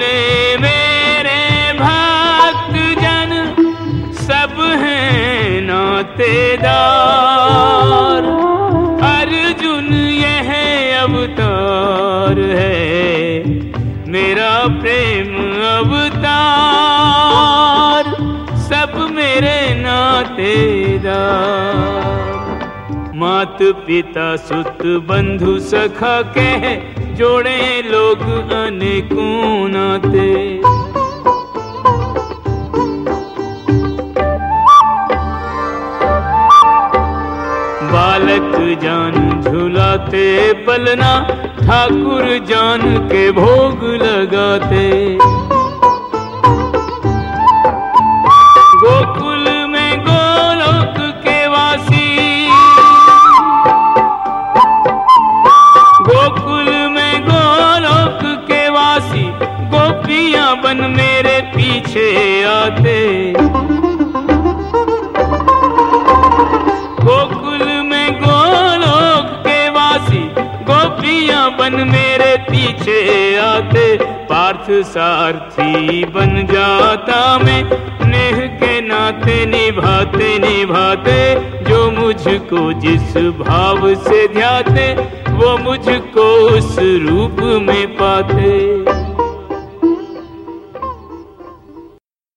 सुने मेरे भक्त जन सब हैं नौतेदार। अर्जुन, यह अवतार है, मेरा प्रेम अवतार। सब मेरे नातेदार। मात पिता सुत बंधु सखा कह, जोड़े लोग अनेकों नाते बालक जान झुलाते पलना, ठाकुर जान के भोग लगाते। गोकुल बन मेरे पीछे आते। गोकुल में गोलोक के वासी, गोपियाँ बन मेरे पीछे आते। पार्थ सारथी बन जाता मैं, नेह के नाते निभाते निभाते। जो मुझको जिस भाव से ध्याते, वो मुझको उस रूप में पाते।